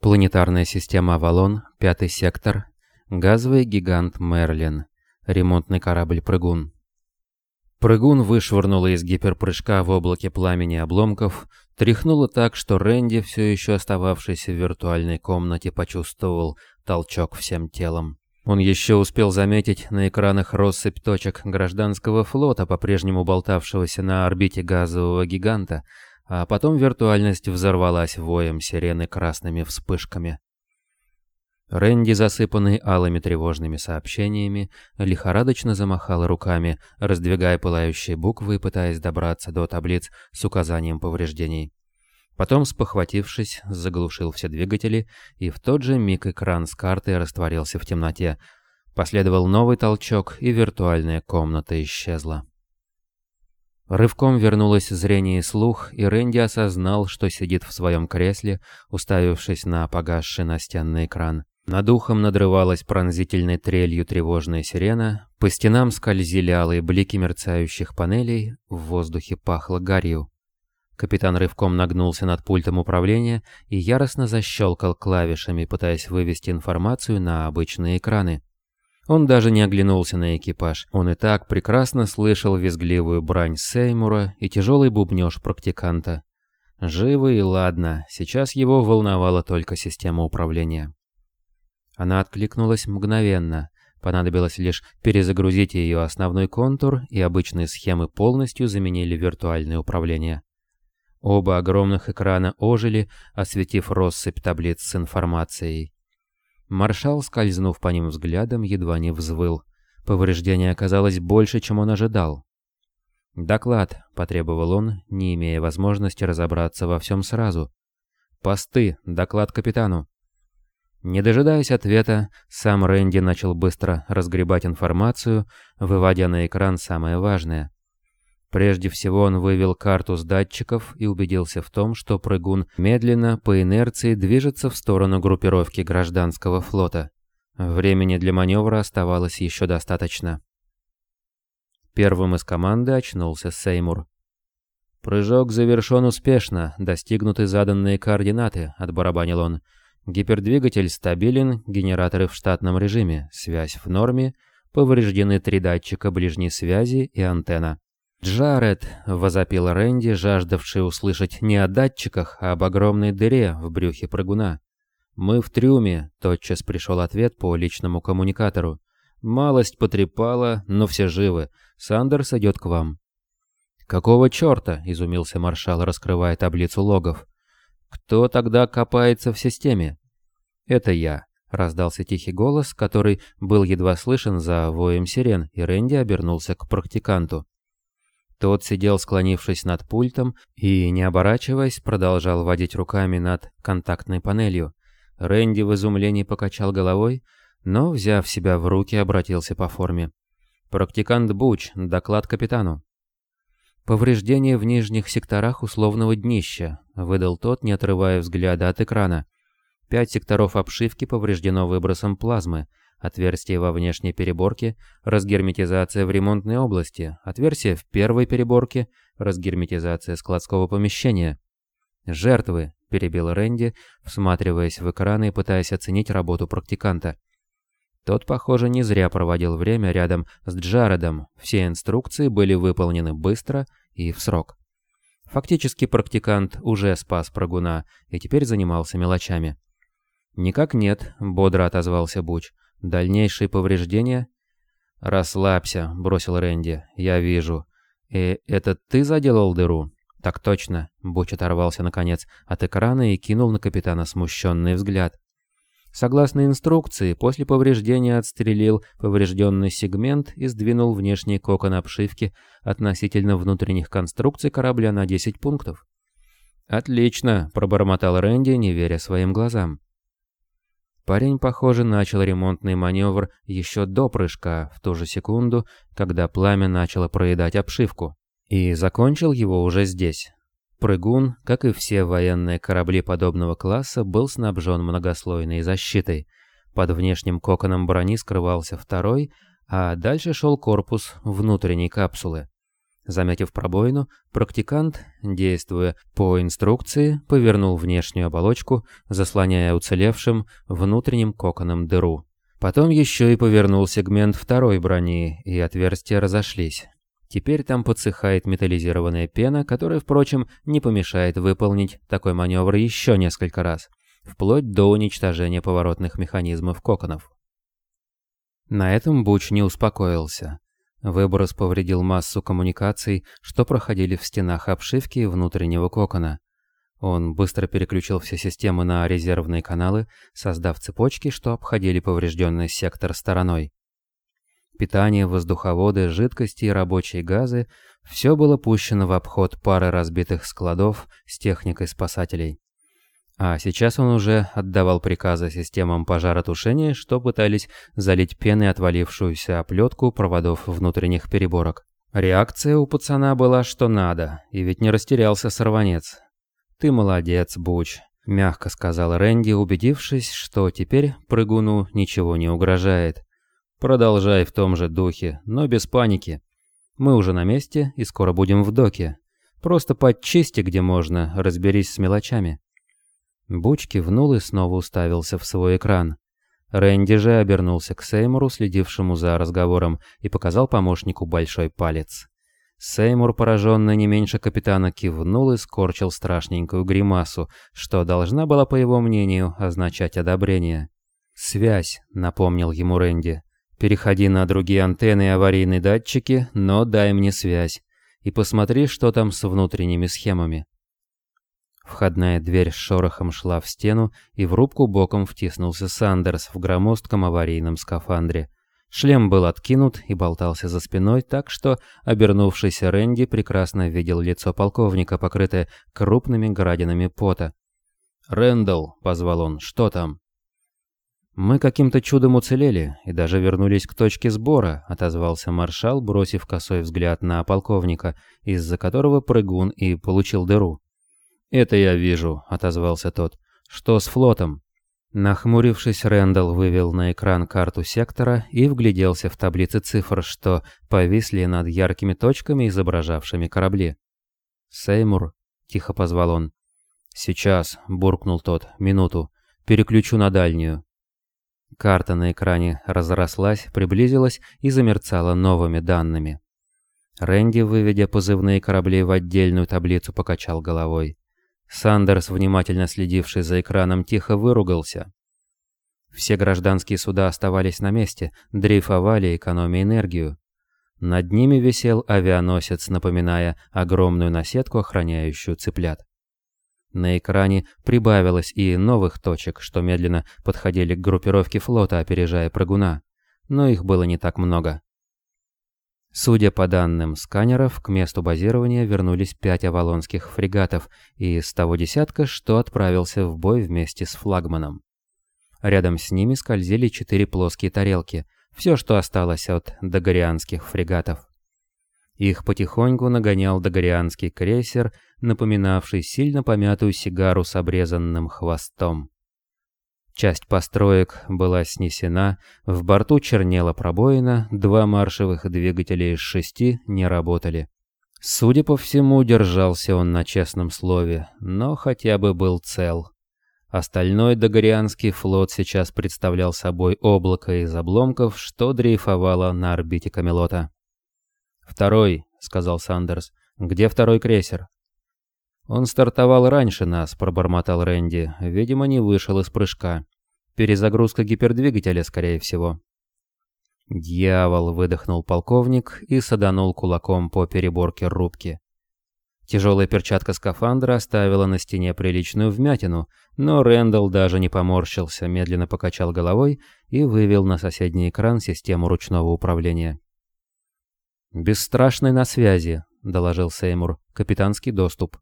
Планетарная система «Авалон», пятый сектор, газовый гигант «Мерлин», ремонтный корабль «Прыгун». Прыгун вышвырнула из гиперпрыжка в облаке пламени обломков, тряхнула так, что Рэнди, все еще остававшийся в виртуальной комнате, почувствовал толчок всем телом. Он еще успел заметить на экранах россыпь точек гражданского флота, по-прежнему болтавшегося на орбите газового гиганта, а потом виртуальность взорвалась воем сирены красными вспышками. Рэнди, засыпанный алыми тревожными сообщениями, лихорадочно замахал руками, раздвигая пылающие буквы и пытаясь добраться до таблиц с указанием повреждений. Потом, спохватившись, заглушил все двигатели, и в тот же миг экран с картой растворился в темноте. Последовал новый толчок, и виртуальная комната исчезла. Рывком вернулось зрение и слух, и Рэнди осознал, что сидит в своем кресле, уставившись на погасший настенный экран. Над ухом надрывалась пронзительной трелью тревожная сирена, по стенам скользили алые блики мерцающих панелей, в воздухе пахло гарью. Капитан рывком нагнулся над пультом управления и яростно защелкал клавишами, пытаясь вывести информацию на обычные экраны. Он даже не оглянулся на экипаж. Он и так прекрасно слышал визгливую брань Сеймура и тяжелый бубнёж практиканта. Живы и ладно, сейчас его волновала только система управления. Она откликнулась мгновенно. Понадобилось лишь перезагрузить ее основной контур, и обычные схемы полностью заменили виртуальное управление. Оба огромных экрана ожили, осветив россыпь таблиц с информацией. Маршал, скользнув по ним взглядом, едва не взвыл. Повреждение оказалось больше, чем он ожидал. «Доклад», — потребовал он, не имея возможности разобраться во всем сразу. «Посты, доклад капитану». Не дожидаясь ответа, сам Рэнди начал быстро разгребать информацию, выводя на экран самое важное. Прежде всего он вывел карту с датчиков и убедился в том, что прыгун медленно, по инерции, движется в сторону группировки гражданского флота. Времени для маневра оставалось еще достаточно. Первым из команды очнулся Сеймур. «Прыжок завершен успешно, достигнуты заданные координаты», — отбарабанил он. «Гипердвигатель стабилен, генераторы в штатном режиме, связь в норме, повреждены три датчика ближней связи и антенна». «Джаред!» — возопил Рэнди, жаждавший услышать не о датчиках, а об огромной дыре в брюхе прыгуна. «Мы в трюме», — тотчас пришел ответ по личному коммуникатору. «Малость потрепала, но все живы. Сандерс идет к вам». «Какого черта?» — изумился маршал, раскрывая таблицу логов. «Кто тогда копается в системе?» «Это я», — раздался тихий голос, который был едва слышен за воем сирен, и Рэнди обернулся к практиканту. Тот сидел, склонившись над пультом, и, не оборачиваясь, продолжал водить руками над контактной панелью. Рэнди в изумлении покачал головой, но, взяв себя в руки, обратился по форме. «Практикант Буч, доклад капитану». «Повреждение в нижних секторах условного днища», — выдал тот, не отрывая взгляда от экрана. «Пять секторов обшивки повреждено выбросом плазмы, Отверстие во внешней переборке, разгерметизация в ремонтной области, отверстие в первой переборке, разгерметизация складского помещения. «Жертвы», — перебил Рэнди, всматриваясь в экраны и пытаясь оценить работу практиканта. Тот, похоже, не зря проводил время рядом с Джаредом, все инструкции были выполнены быстро и в срок. Фактически практикант уже спас прыгуна и теперь занимался мелочами. «Никак нет», — бодро отозвался Буч. Дальнейшие повреждения? Расслабься, бросил Рэнди. Я вижу. И это ты заделал дыру? Так точно. Буч оторвался наконец от экрана и кинул на капитана смущенный взгляд. Согласно инструкции, после повреждения отстрелил поврежденный сегмент и сдвинул внешний кокон обшивки относительно внутренних конструкций корабля на 10 пунктов. «Отлично», — пробормотал Рэнди, не веря своим глазам. Парень, похоже, начал ремонтный маневр еще до прыжка, в ту же секунду, когда пламя начало проедать обшивку. И закончил его уже здесь. Прыгун, как и все военные корабли подобного класса, был снабжен многослойной защитой. Под внешним коконом брони скрывался второй, а дальше шел корпус внутренней капсулы. Заметив пробоину, практикант, действуя по инструкции, повернул внешнюю оболочку, заслоняя уцелевшим внутренним коконом дыру. Потом еще и повернул сегмент второй брони, и отверстия разошлись. Теперь там подсыхает металлизированная пена, которая, впрочем, не помешает выполнить такой маневр еще несколько раз, вплоть до уничтожения поворотных механизмов коконов. На этом Буч не успокоился. Выброс повредил массу коммуникаций, что проходили в стенах обшивки внутреннего кокона. Он быстро переключил все системы на резервные каналы, создав цепочки, что обходили поврежденный сектор стороной. Питание, воздуховоды, жидкости и рабочие газы – все было пущено в обход пары разбитых складов с техникой спасателей. А сейчас он уже отдавал приказы системам пожаротушения, что пытались залить пеной отвалившуюся оплетку проводов внутренних переборок. Реакция у пацана была что надо, и ведь не растерялся сорванец. «Ты молодец, Буч», — мягко сказал Рэнди, убедившись, что теперь прыгуну ничего не угрожает. «Продолжай в том же духе, но без паники. Мы уже на месте и скоро будем в доке. Просто подчисти, где можно, разберись с мелочами». Буч кивнул и снова уставился в свой экран. Рэнди же обернулся к Сеймуру, следившему за разговором, и показал помощнику большой палец. Сеймур, пораженный не меньше капитана, кивнул и скорчил страшненькую гримасу, что должна была, по его мнению, означать одобрение. «Связь», — напомнил ему Рэнди. «Переходи на другие антенны и аварийные датчики, но дай мне связь. И посмотри, что там с внутренними схемами». Входная дверь с шорохом шла в стену, и в рубку боком втиснулся Сандерс в громоздком аварийном скафандре. Шлем был откинут и болтался за спиной, так что обернувшийся Рэнди прекрасно видел лицо полковника, покрытое крупными градинами пота. «Рэндалл», — позвал он, — «что там?» «Мы каким-то чудом уцелели и даже вернулись к точке сбора», — отозвался маршал, бросив косой взгляд на полковника, из-за которого прыгун и получил дыру. «Это я вижу», — отозвался тот. «Что с флотом?» Нахмурившись, Рэндалл вывел на экран карту сектора и вгляделся в таблицы цифр, что повисли над яркими точками, изображавшими корабли. «Сеймур», — тихо позвал он. «Сейчас», — буркнул тот, — «минуту. Переключу на дальнюю». Карта на экране разрослась, приблизилась и замерцала новыми данными. Рэнди, выведя позывные корабли в отдельную таблицу, покачал головой. Сандерс, внимательно следивший за экраном, тихо выругался. Все гражданские суда оставались на месте, дрейфовали, экономя энергию. Над ними висел авианосец, напоминая огромную наседку, охраняющую цыплят. На экране прибавилось и новых точек, что медленно подходили к группировке флота, опережая прыгуна. Но их было не так много. Судя по данным сканеров, к месту базирования вернулись пять авалонских фрегатов из того десятка, что отправился в бой вместе с флагманом. Рядом с ними скользили четыре плоские тарелки, все, что осталось от догорианских фрегатов. Их потихоньку нагонял догорианский крейсер, напоминавший сильно помятую сигару с обрезанным хвостом. Часть построек была снесена, в борту чернела пробоина, два маршевых двигателя из шести не работали. Судя по всему, держался он на честном слове, но хотя бы был цел. Остальной Догорианский флот сейчас представлял собой облако из обломков, что дрейфовало на орбите Камелота. «Второй», — сказал Сандерс. «Где второй крейсер?» «Он стартовал раньше нас», — пробормотал Рэнди. «Видимо, не вышел из прыжка. Перезагрузка гипердвигателя, скорее всего». «Дьявол!» — выдохнул полковник и саданул кулаком по переборке рубки. Тяжелая перчатка скафандра оставила на стене приличную вмятину, но Рэндалл даже не поморщился, медленно покачал головой и вывел на соседний экран систему ручного управления. «Бесстрашный на связи», — доложил Сеймур. «Капитанский доступ».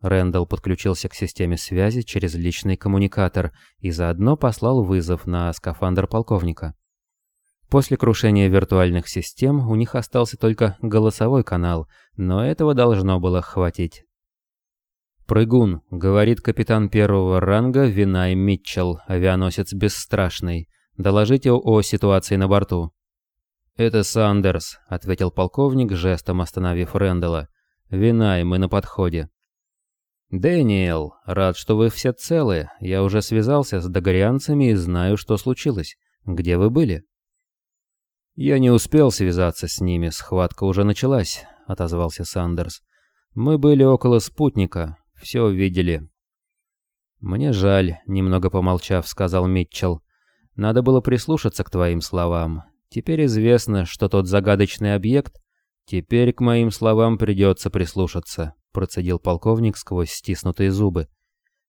Рэндалл подключился к системе связи через личный коммуникатор и заодно послал вызов на скафандр полковника. После крушения виртуальных систем у них остался только голосовой канал, но этого должно было хватить. «Прыгун», — говорит капитан первого ранга Винай Митчелл, авианосец бесстрашный. «Доложите о ситуации на борту». «Это Сандерс», — ответил полковник, жестом остановив Рэндала. «Вина, и мы на подходе». «Дэниел, рад, что вы все целы. Я уже связался с догорианцами и знаю, что случилось. Где вы были?» «Я не успел связаться с ними, схватка уже началась», — отозвался Сандерс. «Мы были около спутника, все видели». «Мне жаль», — немного помолчав, сказал Митчелл. «Надо было прислушаться к твоим словам. Теперь известно, что тот загадочный объект... Теперь к моим словам придется прислушаться», — процедил полковник сквозь стиснутые зубы.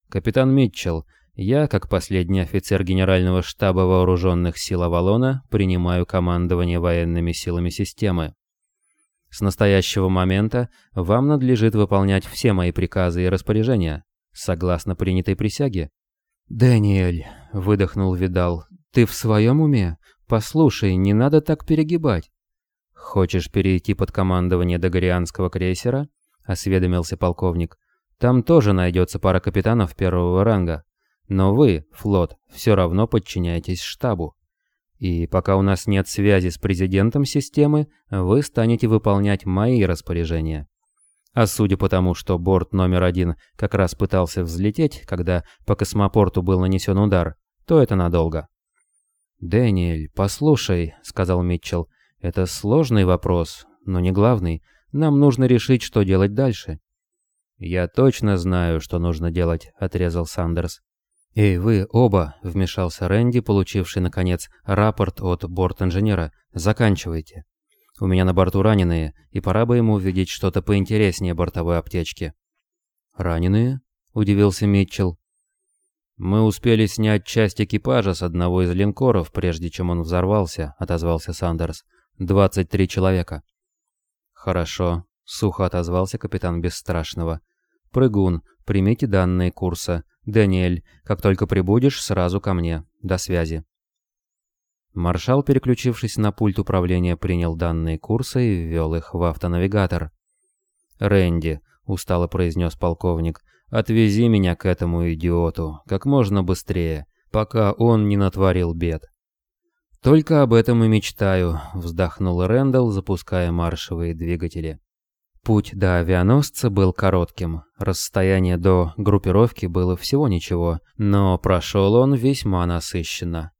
«Капитан Митчелл, я, как последний офицер Генерального штаба Вооруженных сил Авалона, принимаю командование военными силами системы. С настоящего момента вам надлежит выполнять все мои приказы и распоряжения, согласно принятой присяге. «Дэниэль», — выдохнул Видал, — «ты в своем уме? Послушай, не надо так перегибать». «Хочешь перейти под командование Дагорианского крейсера?» — осведомился полковник. «Там тоже найдется пара капитанов первого ранга. Но вы, флот, все равно подчиняетесь штабу. И пока у нас нет связи с президентом системы, вы станете выполнять мои распоряжения. А судя по тому, что борт номер один как раз пытался взлететь, когда по космопорту был нанесен удар, то это надолго. «Дэниэль, послушай», — сказал Митчелл, — «это сложный вопрос, но не главный. Нам нужно решить, что делать дальше». «Я точно знаю, что нужно делать», — отрезал Сандерс. «Эй, вы оба!» — вмешался Рэнди, получивший, наконец, рапорт от борт-инженера. «Заканчивайте. У меня на борту раненые, и пора бы ему увидеть что-то поинтереснее бортовой аптечки». «Раненые?» — удивился Митчелл. «Мы успели снять часть экипажа с одного из линкоров, прежде чем он взорвался», — отозвался Сандерс. «Двадцать три человека». «Хорошо», — сухо отозвался капитан Бесстрашного. «Прыгун, примите данные курса. «Даниэль, как только прибудешь, сразу ко мне. До связи». Маршал, переключившись на пульт управления, принял данные курса и ввел их в автонавигатор. «Рэнди», — устало произнес полковник, — «отвези меня к этому идиоту как можно быстрее, пока он не натворил бед». «Только об этом и мечтаю», — вздохнул Рэндалл, запуская маршевые двигатели. Путь до авианосца был коротким. Расстояние до группировки было всего ничего, но прошел он весьма насыщенно.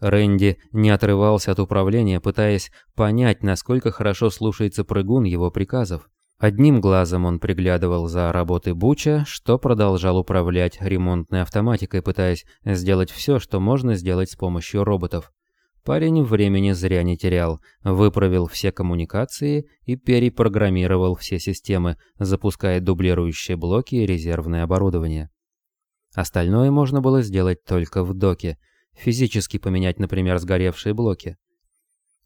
Рэнди не отрывался от управления, пытаясь понять, насколько хорошо слушается прыгун его приказов. Одним глазом он приглядывал за работой Буча, что продолжал управлять ремонтной автоматикой, пытаясь сделать все, что можно сделать с помощью роботов. Парень времени зря не терял, выправил все коммуникации и перепрограммировал все системы, запуская дублирующие блоки и резервное оборудование. Остальное можно было сделать только в доке, физически поменять, например, сгоревшие блоки.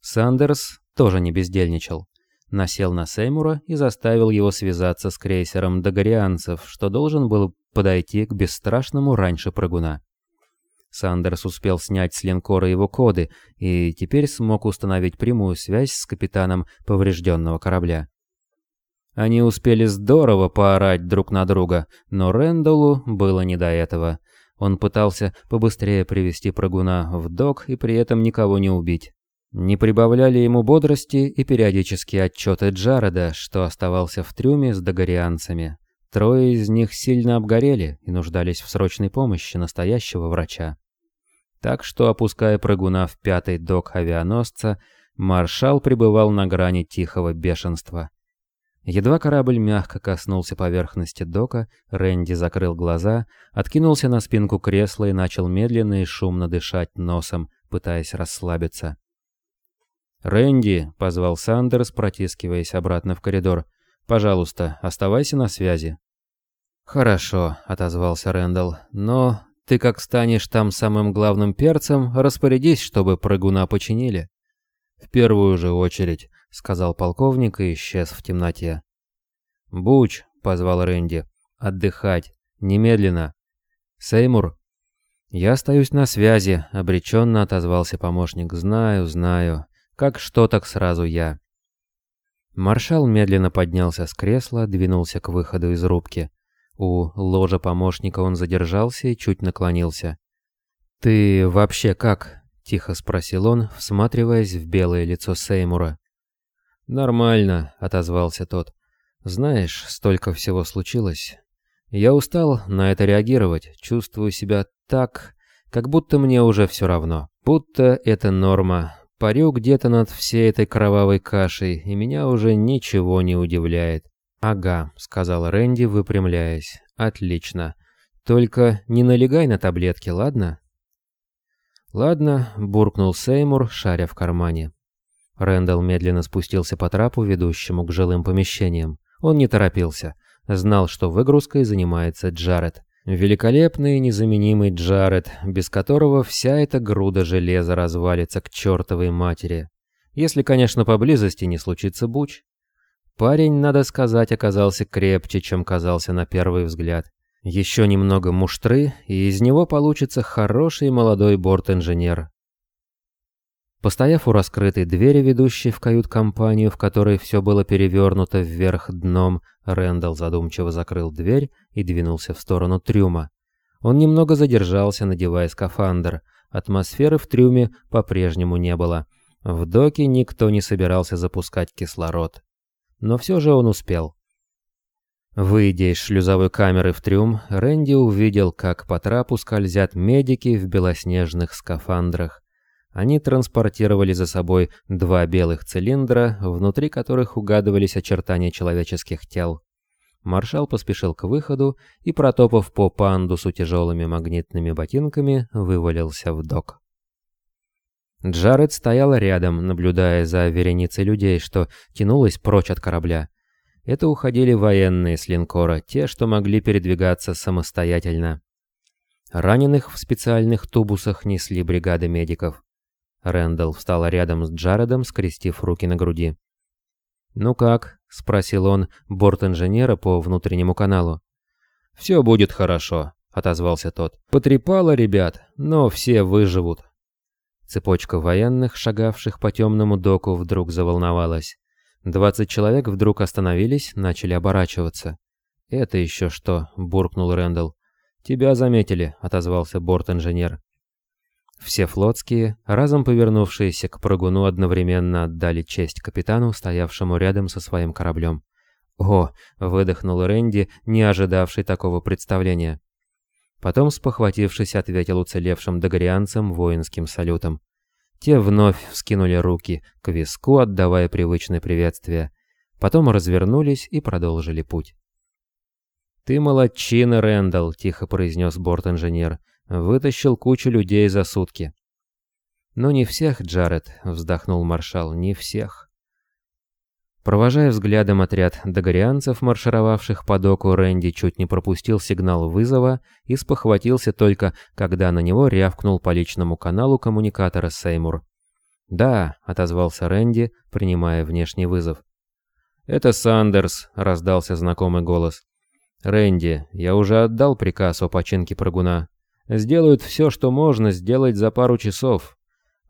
Сандерс тоже не бездельничал. Насел на Сеймура и заставил его связаться с крейсером Дагорианцев, что должен был подойти к бесстрашному раньше прыгуна. Сандерс успел снять с линкора его коды и теперь смог установить прямую связь с капитаном поврежденного корабля. Они успели здорово поорать друг на друга, но Рэндаллу было не до этого. Он пытался побыстрее привести прыгуна в док и при этом никого не убить. Не прибавляли ему бодрости и периодические отчеты Джареда, что оставался в трюме с догорианцами. Трое из них сильно обгорели и нуждались в срочной помощи настоящего врача. Так что, опуская прыгуна в пятый док авианосца, маршал пребывал на грани тихого бешенства. Едва корабль мягко коснулся поверхности дока, Рэнди закрыл глаза, откинулся на спинку кресла и начал медленно и шумно дышать носом, пытаясь расслабиться. «Рэнди», — позвал Сандерс, протискиваясь обратно в коридор, — «пожалуйста, оставайся на связи». «Хорошо», — отозвался Рэндалл, — «но ты как станешь там самым главным перцем, распорядись, чтобы прыгуна починили. В первую же очередь, сказал полковник и исчез в темноте. Буч, позвал Рэнди. Отдыхать. Немедленно. Сеймур. Я остаюсь на связи, обреченно отозвался помощник. Знаю, знаю. Как что, так сразу я. Маршал медленно поднялся с кресла, двинулся к выходу из рубки. У ложа помощника он задержался и чуть наклонился. «Ты вообще как?» –— тихо спросил он, всматриваясь в белое лицо Сеймура. «Нормально», — отозвался тот. «Знаешь, столько всего случилось. Я устал на это реагировать, чувствую себя так, как будто мне уже все равно. Будто это норма. Парю где-то над всей этой кровавой кашей, и меня уже ничего не удивляет. «Ага», — сказал Рэнди, выпрямляясь. «Отлично. Только не налегай на таблетки, ладно?» «Ладно», — буркнул Сеймур, шаря в кармане. Рэндалл медленно спустился по трапу, ведущему к жилым помещениям. Он не торопился. Знал, что выгрузкой занимается Джаред. Великолепный незаменимый Джаред, без которого вся эта груда железа развалится к чертовой матери. Если, конечно, поблизости не случится буч. Парень, надо сказать, оказался крепче, чем казался на первый взгляд. Еще немного муштры, и из него получится хороший молодой борт-инженер. Постояв у раскрытой двери, ведущей в кают-компанию, в которой все было перевернуто вверх дном, Рэндалл задумчиво закрыл дверь и двинулся в сторону трюма. Он немного задержался, надевая скафандр. Атмосферы в трюме по-прежнему не было. В доке никто не собирался запускать кислород. Но все же он успел. Выйдя из шлюзовой камеры в трюм, Рэнди увидел, как по трапу скользят медики в белоснежных скафандрах. Они транспортировали за собой два белых цилиндра, внутри которых угадывались очертания человеческих тел. Маршал поспешил к выходу и, протопав по пандусу тяжелыми магнитными ботинками, вывалился в док. Джаред стоял рядом, наблюдая за вереницей людей, что тянулась прочь от корабля. Это уходили военные с линкора, те, что могли передвигаться самостоятельно. Раненых в специальных тубусах несли бригады медиков. Рэндалл встал рядом с Джаредом, скрестив руки на груди. «Ну как?» — спросил он борт-инженера по внутреннему каналу. «Все будет хорошо», — отозвался тот. «Потрепало ребят, но все выживут». Цепочка военных, шагавших по темному доку, вдруг заволновалась. Двадцать человек вдруг остановились, начали оборачиваться. «Это еще что?» — буркнул Рэндалл. «Тебя заметили», — отозвался борт-инженер. Все флотские, разом повернувшиеся к прыгуну, одновременно отдали честь капитану, стоявшему рядом со своим кораблем. «О!» — выдохнул Рэнди, не ожидавший такого представления. Потом, спохватившись, ответил уцелевшим догорианцам воинским салютом. Те вновь вскинули руки к виску, отдавая привычное приветствие. Потом развернулись и продолжили путь. «Ты молодчина, Рэндалл», — тихо произнес борт-инженер. «Вытащил кучу людей за сутки». «Ну не всех, Джаред», — вздохнул маршал, — «не всех». Провожая взглядом отряд догорианцев, маршировавших по доку, Рэнди чуть не пропустил сигнал вызова и спохватился только, когда на него рявкнул по личному каналу коммуникатора Сеймур. «Да», — отозвался Рэнди, принимая внешний вызов. «Это Сандерс», — раздался знакомый голос. «Рэнди, я уже отдал приказ о починке прыгуна. Сделают все, что можно сделать за пару часов,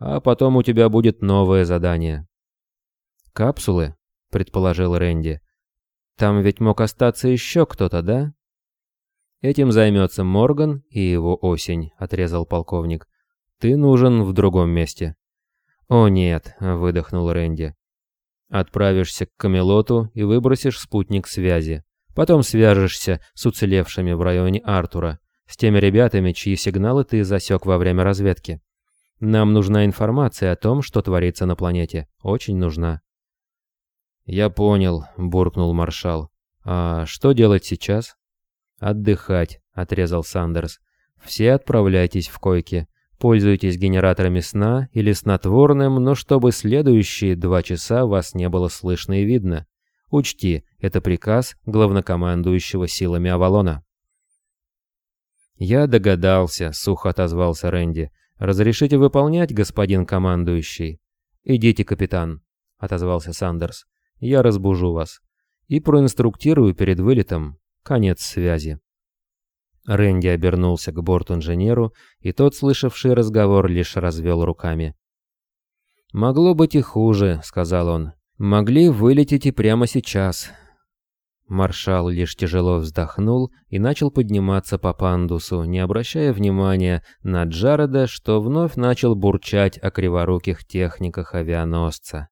а потом у тебя будет новое задание». «Капсулы?» Предположил Рэнди. «Там ведь мог остаться еще кто-то, да?» «Этим займется Морган и его осень», — отрезал полковник. «Ты нужен в другом месте». «О нет», — выдохнул Рэнди. «Отправишься к Камелоту и выбросишь спутник связи. Потом свяжешься с уцелевшими в районе Артура, с теми ребятами, чьи сигналы ты засек во время разведки. Нам нужна информация о том, что творится на планете. Очень нужна. «Я понял», — буркнул маршал. «А что делать сейчас?» «Отдыхать», — отрезал Сандерс. «Все отправляйтесь в койки. Пользуйтесь генераторами сна или снотворным, но чтобы следующие два часа вас не было слышно и видно. Учти, это приказ главнокомандующего силами Авалона». «Я догадался», — сухо отозвался Рэнди. «Разрешите выполнять, господин командующий?» «Идите, капитан», — отозвался Сандерс. Я разбужу вас. И проинструктирую перед вылетом. Конец связи. Рэнди обернулся к борту-инженеру, и тот, слышавший разговор, лишь развел руками. «Могло быть и хуже», — сказал он. «Могли вылететь и прямо сейчас». Маршал лишь тяжело вздохнул и начал подниматься по пандусу, не обращая внимания на Джареда, что вновь начал бурчать о криворуких техниках авианосца.